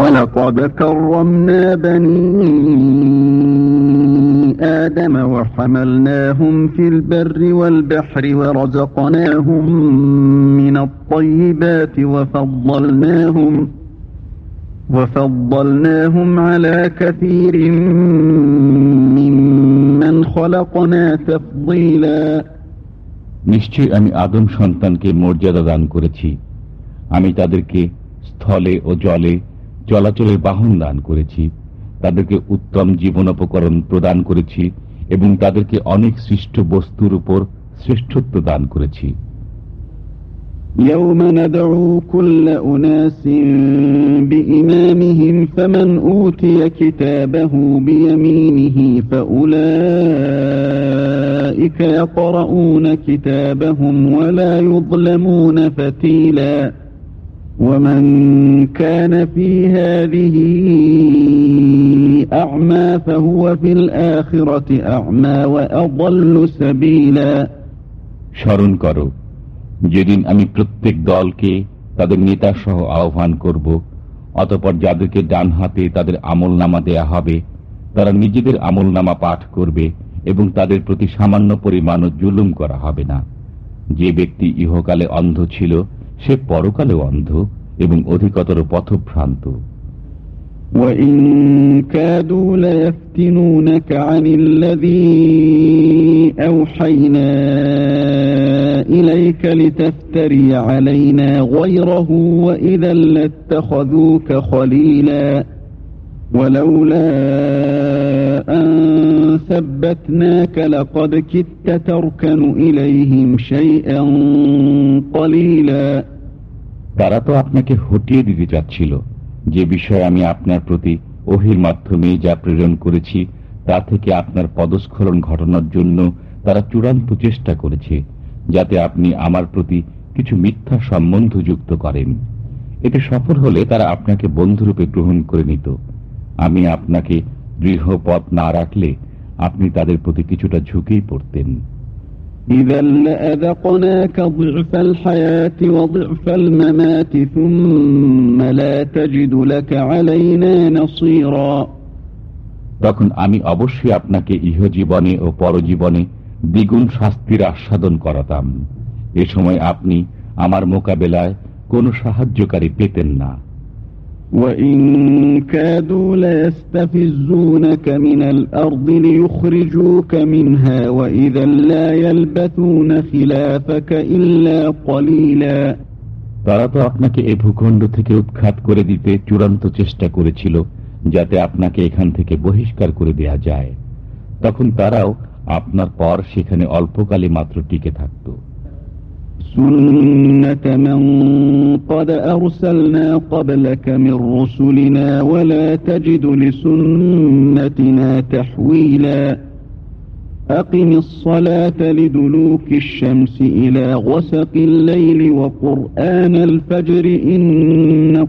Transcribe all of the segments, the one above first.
ولقد كرمنا بني آدم وحملناهم في البر والبحر ورزقناهم من الطيبات وفضلناهم وفضلناهم على كثير ممن خلقنا تفضيلا নিশ্চয় আমি আদম সন্তানকে মর্যাদা দান করেছি আমি তাদেরকে স্থলে ও জলে চলাচলের বাহন দান করেছি তাদেরকে উত্তম জীবনোপকরণ প্রদান করেছি এবং তাদেরকে অনেক সৃষ্ট বস্তুর উপর শ্রেষ্ঠত্ব দান করেছি يوم ندعو كل أناس بإمامهم فمن أوتي كتابه بيمينه فأولئك يقرؤون كتابهم ولا يظلمون فتيلاً ومن كان في هذه أعمى فهو في الآخرة أعمى وأضل سبيلا স্মরণ করো যেদিন আমি প্রত্যেক দলকে তাদের নেতা সহ আহ্বান করব অতপর যাদেরকে ডান হাতে তাদের আমল নামা দেয়া হবে তারা নিজেদের আমল নামা পাঠ করবে এবং তাদের প্রতি সামান্য পরিমাণও জুলুম করা হবে না যে ব্যক্তি ইহকালে অন্ধ ছিল সে পরকালেও অন্ধ এবং অধিকতর পথভ্রান্ত وَإِن كَادُوا لَيَفْتِنُونَكَ عَنِ الَّذِي أَوْحَيْنَا إِلَيْكَ لِتَفْتَرِيَ عَلَيْنَا غَيْرَهُ وَإِذًا لَاتَّخَذُوكَ خَلِيلًا ولولا أن ثبتناك لقد كدت تركن إليهم شيئا قليلا তারা তো আপনাকে হটিয়ে দিতে চাচ্ছিল। যে বিষয়ে আমি আপনার প্রতি ওহির মাধ্যমে যা প্রেরণ করেছি, তা থেকে আপনার পদস্খলন ঘটানোর জন্য তারা চূড়ান্ত চেষ্টা করেছে, যাতে আপনি আমার প্রতি কিছু মিথ্যা সম্বন্ধ যুক্ত করেন। এতে সফল হলে তারা আপনাকে বন্ধুরূপে গ্রহণ করে নিত। আমি আপনাকে দৃঢ় পথ না রাখলে আপনি তাদের প্রতি কিছুটা ঝুঁকেই পড়তেন। তখন আমি অবশ্যই আপনাকে ইহজীবনে ও পরজীবনে দ্বিগুণ শাস্তির আস্বাদন করাতাম। এ সময় আপনি আমার মোকাবেলায় কোনো সাহায্যকারী পেতেন না। وَإِن كَادُوا لَيَسْتَفِزُّونَكَ مِنَ الْأَرْضِ لِيُخْرِجُوكَ مِنْهَا وَإِذًا لَا يَلْبَثُونَ خِلَافَكَ إِلَّا قَلِيلًا তারা তো আপনাকে এ ভূখণ্ড থেকে উৎখাত করে দিতে চূড়ান্ত চেষ্টা করেছিল যাতে আপনাকে এখান থেকে বহিষ্কার করে দেয়া যায় তখন তারাও আপনার পর সেখানে অল্পকালে মাত্র টিকে থাকতো سنة من قد أرسلنا قبلك من رسلنا ولا تجد لسنتنا تحويلا أقم الصلاة لدلوك الشمس إلى غسق الليل وقرآن الفجر إن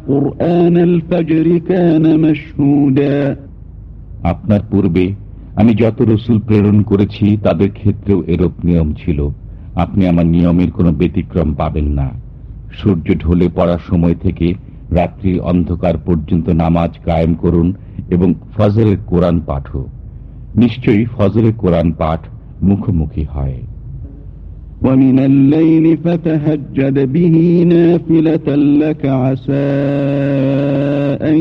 قرآن الفجر كان مشهودا আপনার পূর্বে আমি যত রসুল প্রেরণ করেছি তাদের ক্ষেত্রেও এরূপ নিয়ম ছিল আপনি আমার নিয়মের কোনো ব্যতিক্রম পাবেন না সূর্য ঢলে পড়ার সময় থেকে রাত্রি অন্ধকার পর্যন্ত নামাজ কায়েম করুন এবং ফজরের কোরআন পাঠও নিশ্চয়ই ফজরের কোরআন পাঠ মুখোমুখি হয় ومن الليل فتهجد به نافلة لك عسى أن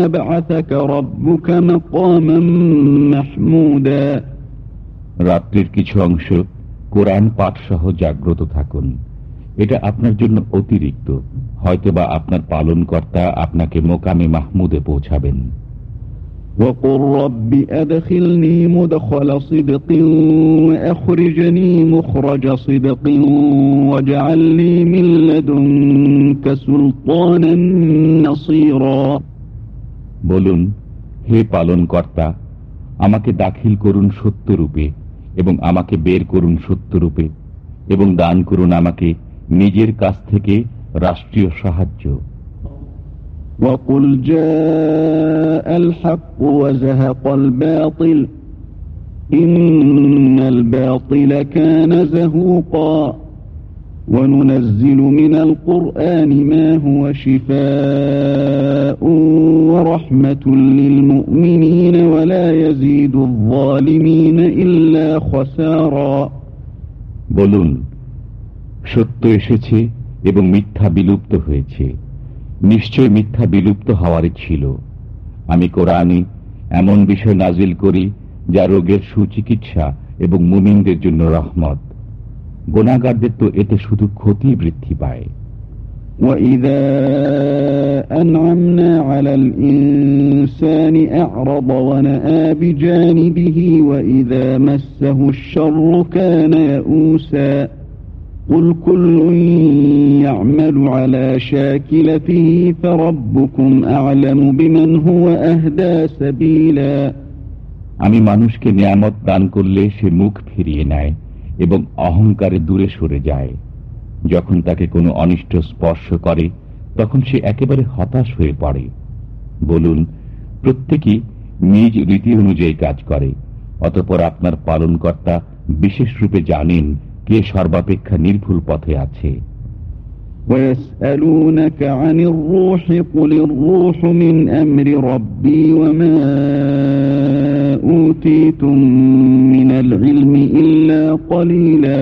يبعثك ربك مقاما محمودا রাত্রির কিছু অংশ কোরআন পাঠ সহ জাগ্রত থাকুন এটা আপনার জন্য অতিরিক্ত হয়তোবা আপনার পালন কর্তা আপনাকে মোকামে মাহমুদে পৌঁছাবেন وقل رب أدخلني مدخل صدق وأخرجني مخرج صدق واجعل لي من لدنك سلطانا نصيرا বলুন হে পালন কর্তা আমাকে দাখিল করুন সত্যরূপে এবং আমাকে বের করুন সত্যরূপে এবং দান করুন আমাকে নিজের কাছ থেকে রাষ্ট্রীয় সাহায্য وقل جاء الحق وزهق الباطل إن الباطل كان زهوقا وننزل من القرآن ما هو شفاء ورحمة للمؤمنين ولا يزيد الظالمين إلا خسارا বলুন, সত্য এসেছে এবং মিথ্যা বিলুপ্ত হয়েছে। নিশ্চয় মিথ্যা বিলুপ্ত হওয়ারই ছিল। আমি কোরআনে এমন বিষয় নাজিল করি, যা রোগের সুচিকিৎসা এবং মুমিনদের জন্য রহমত। গোনাগারদের তো এতে শুধু ক্ষতি বৃদ্ধি পায়। وإذا أنعمنا على الإنسان أعرض ونأى بجانبه وإذا مسه الشر كان يئوسا قل كل يعمل على شاكلته فربكم أعلم بمن هو أهدى سبيلا আমি মানুষকে নিয়ামত দান করলে সে মুখ ফিরিয়ে নেয় এবং অহংকারে দূরে সরে যায় যখন তাকে কোনো অনিষ্ট স্পর্শ করে তখন সে একেবারে হতাশ হয়ে পড়ে বলুন প্রত্যেকেই নিজ রীতি অনুযায়ী কাজ করে অতপর আপনার পালনকর্তা বিশেষ রূপে জানেন কে সর্বাপেক্ষা নির্ভুল পথে আছে ويسألونك عن الروح قل الروح من أمر ربي وما أوتيتم من العلم إلا قليلا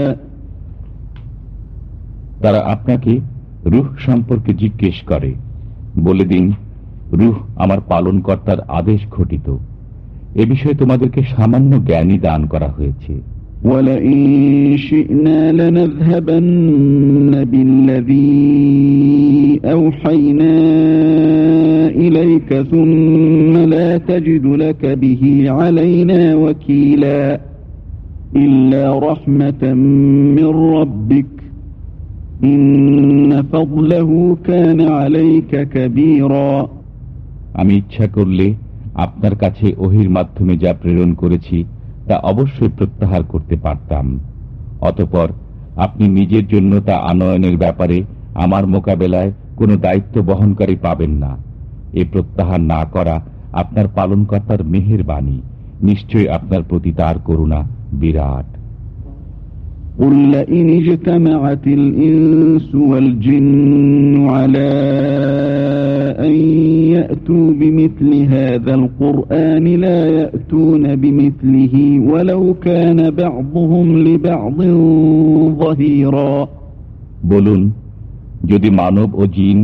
তারা আপনাকে রুহ সম্পর্কে জিজ্ঞেস করে বলে দিন রুহ আমার পালনকর্তার আদেশ ঘটিত এ বিষয়ে তোমাদেরকে সামান্য জ্ঞানী দান করা হয়েছে ولئن شئنا لنذهبن بالذي أوحينا إليك ثم لا تجد لك به علينا وكيلا إلا رحمة من ربك আমি ইচ্ছা করলে আপনার কাছে ওহির মাধ্যমে যা প্রেরণ করেছি, তা অবশ্যই প্রত্যাহার করতে পারতাম। অতপর আপনি নিজের জন্য তা আনয়নের ব্যাপারে আমার মোকাবেলায় কোনো দায়িত্ব বহনকারী পাবেন না। এ প্রত্যাহার না করা আপনার পালনকর্তার মেহের বাণী নিশ্চয় আপনার প্রতি তার করুণা বিরাট। قل لئن اجتمعت الإنس والجن على أن يأتوا بمثل هذا القرآن لا يأتون بمثله ولو كان بعضهم لبعض ظهيرا বলুন যদি মানব ও জিন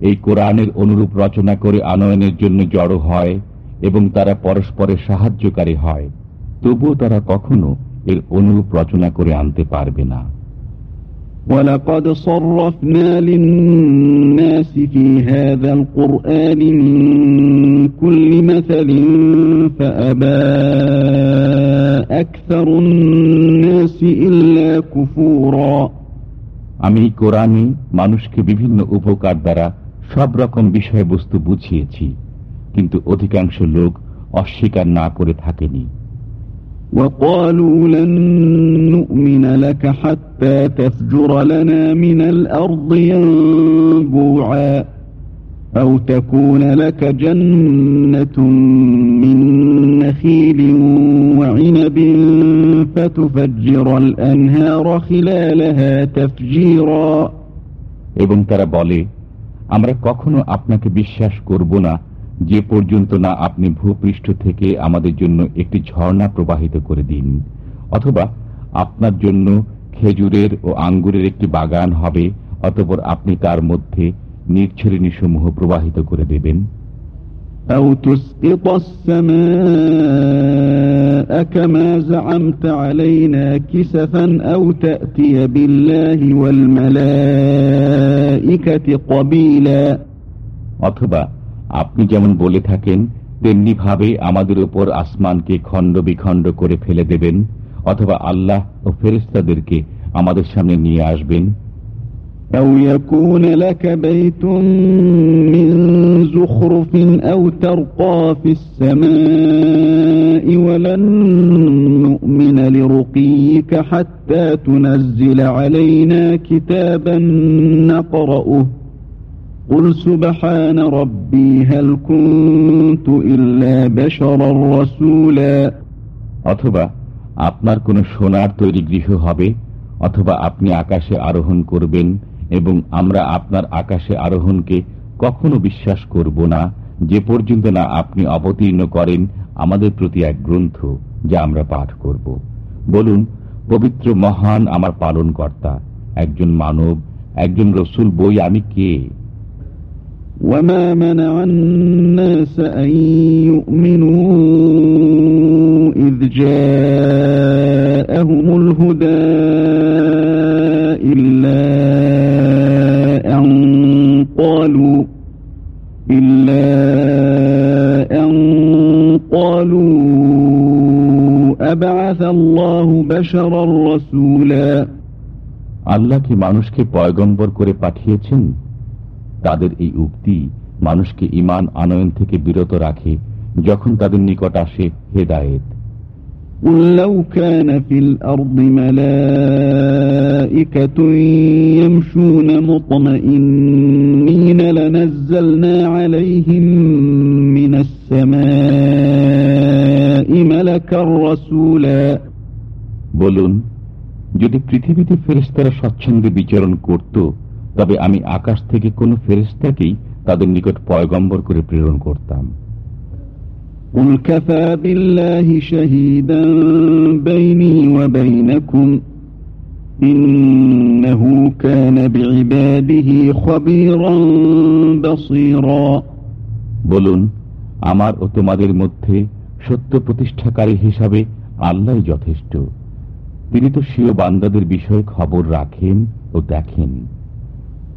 এই কোরআনের অনুরূপ রচনা করে আনয়নের জন্য জড়ো হয় এবং তারা পরস্পরের সাহায্যকারী হয় তবুও তারা কখনো এর অনুরূপ রচনা করে আনতে পারবে না ولقد صرفنا للناس في هذا القرآن من كل مثل فأبى أكثر الناس إلا كفورا আমি কোরআনে মানুষকে বিভিন্ন উপকার দ্বারা সব রকম বিষয়বস্তু বুঝিয়েছি কিন্তু অধিকাংশ লোক অস্বীকার না করে থাকেনি وقالوا لن نؤمن لك حتى تفجر لنا من الأرض ينبوعا أو تكون لك جنة من نخيل وعنب فتفجر الأنهار خلالها تفجيرا এবং তারা বলে আমরা কখনো আপনাকে বিশ্বাস করব না যে পর্যন্ত না আপনি ভূপৃষ্ঠ থেকে আমাদের জন্য একটি ঝর্ণা প্রবাহিত করে দিন অথবা আপনার জন্য খেজুরের ও আঙ্গুরের একটি বাগান হবে অতপর আপনি তার মধ্যে নির্ছরিণীসমূহ প্রবাহিত করে দেবেন। অথবা আপনি যেমন বলে থাকেন তেমনি ভাবে আমাদের উপর আসমানকে খণ্ড বিখণ্ড করে ফেলে দেবেন অথবা আল্লাহ ও ফেরিস্তাদেরকে আমাদের সামনে নিয়ে আসবেন أو يكون لك بيت من زخرف أو ترقى في السماء ولن نؤمن لرقيك حتى تنزل علينا كتابا نقرأه قل سبحان ربي هل كنت إلا بشرا رسولا অথবা আপনার কোনো সোনার তৈরি গৃহ হবে অথবা আপনি আকাশে আরোহণ করবেন এবং আমরা আপনার আকাশে আরোহণকে কখনো বিশ্বাস করব না যে পর্যন্ত না আপনি অবতীর্ণ করেন আমাদের প্রতি এক গ্রন্থ যা আমরা পাঠ করব বলুন পবিত্র মহান আমার পালন কর্তা একজন মানব একজন রসুল বই আমি কে وما منع الناس أن يؤمنوا إذ جاءهم الهدى إلا أن قالوا إلا أن قالوا أبعث الله بشرا رسولا আল্লাহ কি মানুষকে পয়গম্বর করে পাঠিয়েছেন তাদের এই উক্তি মানুষকে ইমান আনয়ন থেকে বিরত রাখে যখন তাদের নিকট আসে হেদায়েত قل لو كان في الأرض ملائكة يمشون مطمئنين لنزلنا عليهم من السماء ملكا رسولا বলুন যদি পৃথিবীতে ফেরেস্তারা স্বচ্ছন্দে বিচরণ করত তবে আমি আকাশ থেকে কোনো ফেরিস্তাকেই তাদের নিকট পয়গম্বর করে প্রেরণ করতাম। বলুন আমার ও তোমাদের মধ্যে সত্য প্রতিষ্ঠাকারী হিসাবে আল্লাহ যথেষ্ট। তিনি তো স্বীয় বান্দাদের বিষয়ে খবর রাখেন ও দেখেন।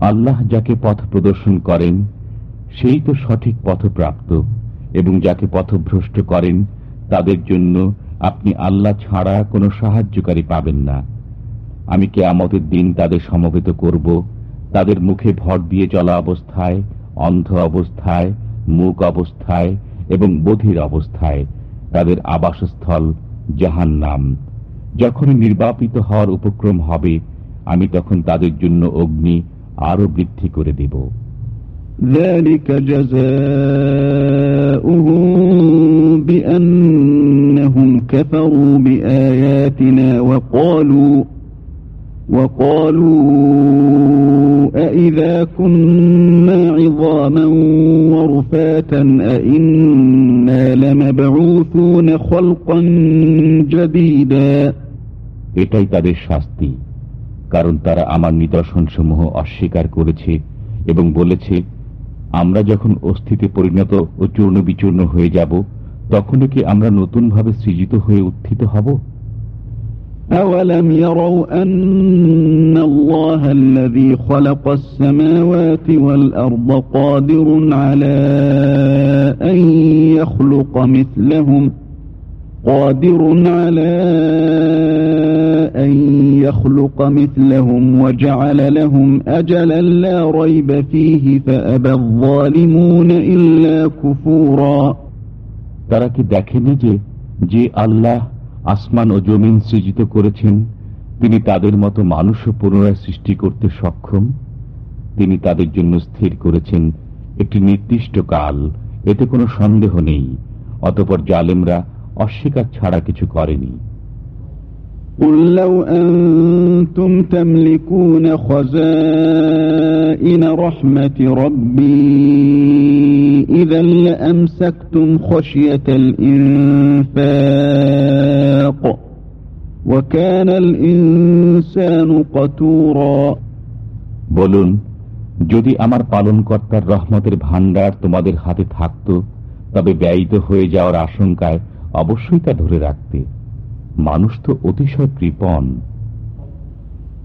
আল্লাহ যাকে পথ প্রদর্শন করেন, সেই তো সঠিক পথপ্রাপ্ত এবং যাকে পথভ্রষ্ট করেন, তাদের জন্য আপনি আল্লাহ ছাড়া কোনো সাহায্যকারী পাবেন না। আমি কে আমাদের দিন তাদের সমবেত করব, তাদের মুখে ভর দিয়ে চলা অবস্থায়, অন্ধ অবস্থায় মুখ অবস্থায় এবং বধির অবস্থায়, তাদের আবাসস্থল জাহান নাম যখনই নির্বাপিত হওয়ার উপক্রম হবে আমি তখন তাদের জন্য অগ্নি আরো বৃদ্ধি করে দেব ذلك جزاؤهم بأنهم كفروا بآياتنا وقالوا وقالوا أئذا كنا عظاما ورفاتا أئنا لمبعوثون خلقا جديدا এটাই তাদের শাস্তি কারণ তারা আমার নিদর্শনসমূহ অস্বীকার করেছে এবং বলেছে আমরা যখন অস্থিতে পরিণত ও চূর্ণ বিচূর্ণ হয়ে যাব তখনই কি আমরা নতুনভাবে সৃজিত হয়ে উত্থিত হব أولم يروا أن الله الذي خلق السماوات والأرض قادر على أن يخلق مثلهم قادر على أن يخلق مثلهم وجعل لهم أجلا لا ريب فيه فأبى الظالمون إلا كفورا তারা কি দেখেনি যে যে আল্লাহ আসমান ও জমিন সৃজিত করেছেন তিনি তাদের মতো মানুষও পুনরায় সৃষ্টি করতে সক্ষম তিনি তাদের জন্য স্থির করেছেন একটি নির্দিষ্ট কাল এতে কোনো সন্দেহ নেই অতপর জালেমরা অস্বীকার ছাড়া কিছু করেনি قل لو أنتم تملكون خزائن رحمة ربي إذا لأمسكتم خشية الإنفاق وكان الإنسان قتورا বলুন যদি আমার পালনকর্তার রহমতের ভাণ্ডার তোমাদের হাতে থাকত তবে ব্যয়িত হয়ে যাওয়ার আশঙ্কায় অবশ্যই তা ধরে রাখতে মানুষ তো অতিশয় কৃপণ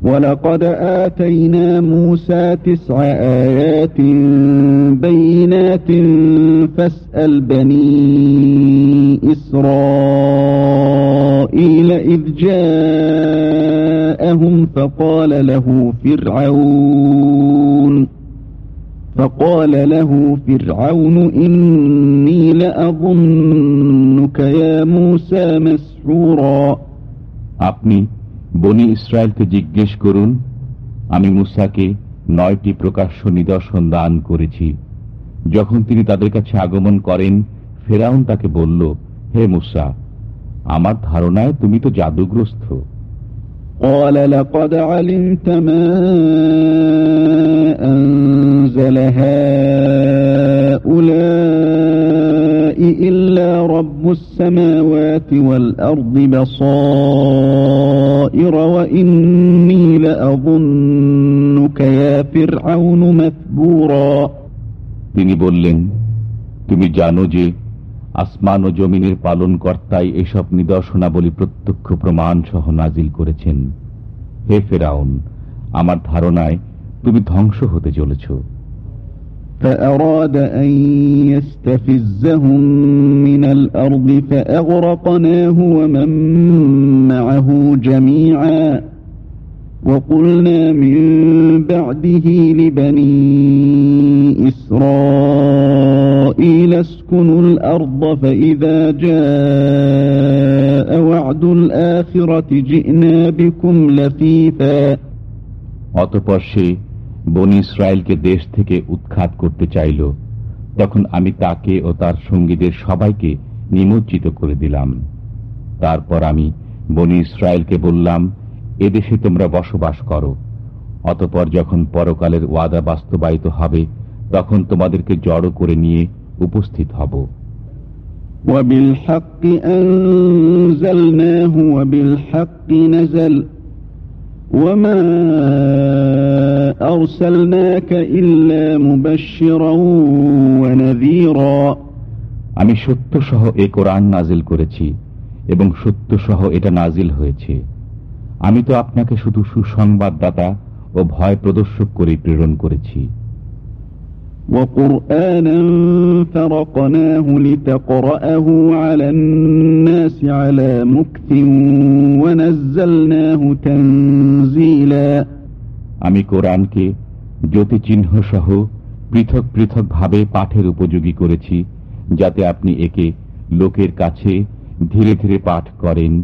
ولقد آتينا موسى تسع آيات بينات فاسأل بني إسرائيل إذ جاءهم فقال له فرعون فقال له فرعون إني لأظنك يا موسى مسحورا আপনি বনি ইসরায়েলকে জিজ্ঞেস করুন আমি মুসাকে নয়টি প্রকাশ্য নিদর্শন দান করেছি যখন তিনি তাদের কাছে আগমন করেন ফেরাউন তাকে বলল হে মুসা আমার ধারণায় তুমি তো জাদুগ্রস্ত قال لقد علمت ما أنزل هؤلاء إلا رب السماوات والأرض بصائر وإني لأظنك يا فرعون مثبورا তিনি বললেন তুমি জানো যে আসমান ও জমিনের পালন কর্তাই এসব নিদর্শনাবলী প্রত্যক্ষ প্রমাণ সহ নাজিল করেছেন হে ফেরাউন আমার ধারণায় তুমি ধ্বংস হতে চলেছ فأراد أن يستفزهم من الأرض فأغرقناه ومن معه جميعا وقلنا من بعده لبني إسرائيل اسكنوا الأرض فإذا جاء وعد الآخرة جئنا بكم لفيفا অতপর সে বনি ইসরায়েলকে দেশ থেকে উৎখাত করতে চাইল তখন আমি তাকে ও তার সঙ্গীদের সবাইকে নিমজ্জিত করে দিলাম তারপর আমি বনি ইসরায়েলকে বললাম এদেশে তোমরা বসবাস করো অতপর যখন পরকালের ওয়াদা বাস্তবায়িত হবে তখন তোমাদেরকে জড়ো করে নিয়ে উপস্থিত হব وبالحق أنزلناه وبالحق نزل وما أرسلناك إلا مبشرا ونذيرا আমি সত্য সহ এ কোরআন নাজিল করেছি এবং সত্য সহ এটা নাজিল হয়েছে আমি তো আপনাকে শুধু সুসংবাদদাতা ও ভয় প্রদর্শক করে প্রেরণ করেছি। আমি কোরআনকে জ্যোতিচিহ্ন সহ পৃথক পৃথক ভাবে পাঠের উপযোগী করেছি যাতে আপনি একে লোকের কাছে ধীরে ধীরে পাঠ করেন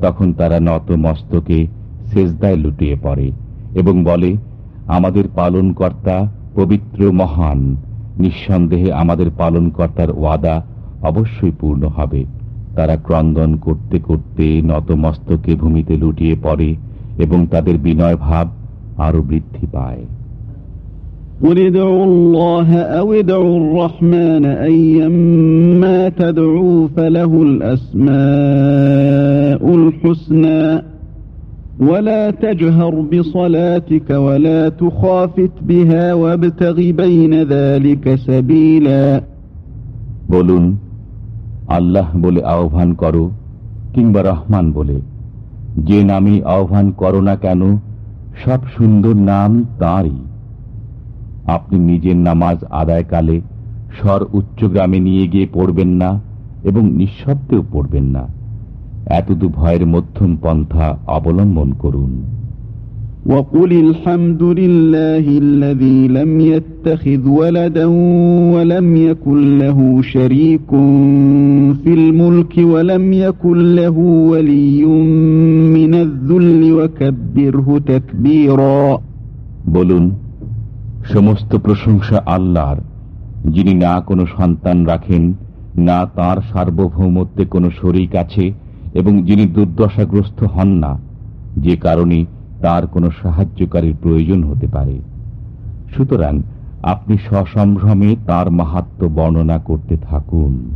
তখন তারা নত মস্তকে সেজদায় লুটিয়ে পড়ে এবং বলে, আমাদের পালনকর্তা পবিত্র মহান। নিঃসন্দেহে আমাদের পালনকর্তার ওয়াদা অবশ্যই পূর্ণ হবে। তারা ক্রন্দন করতে করতে নত মস্তকে ভূমিতে লুটিয়ে পড়ে এবং তাদের বিনয় ভাব আরও বৃদ্ধি পায়। قل ادعوا الله أو ادعوا الرحمن أيما تدعوا فله الأسماء الحسنى ولا تجهر بصلاتك ولا تخافت بها وابتغ بين ذلك سبيلا বলুন আল্লাহ বলে আহ্বান করো কিংবা রহমান বলে যে নামে আহ্বান করো না কেন সব সুন্দর নাম তাঁরই আপনি নিজের নামাজ আদায়কালে স্বর উচ্চগ্রামে নিয়ে গিয়ে পড়বেন না এবং নিঃশব্দেও পড়বেন না এতদু ভয়ের মধ্যম পন্থা অবলম্বন করুন وقل الحمد لله الذي لم يتخذ ولدا ولم يكن له شريك في الملك ولم يكن له ولي من الذل وكبره تكبيرا বলুন সমস্ত প্রশংসা আল্লাহর, যিনি না কোনো সন্তান রাখেন, না তার সার্বভৌমত্বে কোনো শরিক আছে, এবং যিনি দুর্দশাগ্রস্ত হন না, যে কারণে তার কোনো সাহায্যকারীর প্রয়োজন হতে পারে। সুতরাং আপনি সসম্ভ্রমে তার মাহাত্ম বর্ণনা করতে থাকুন।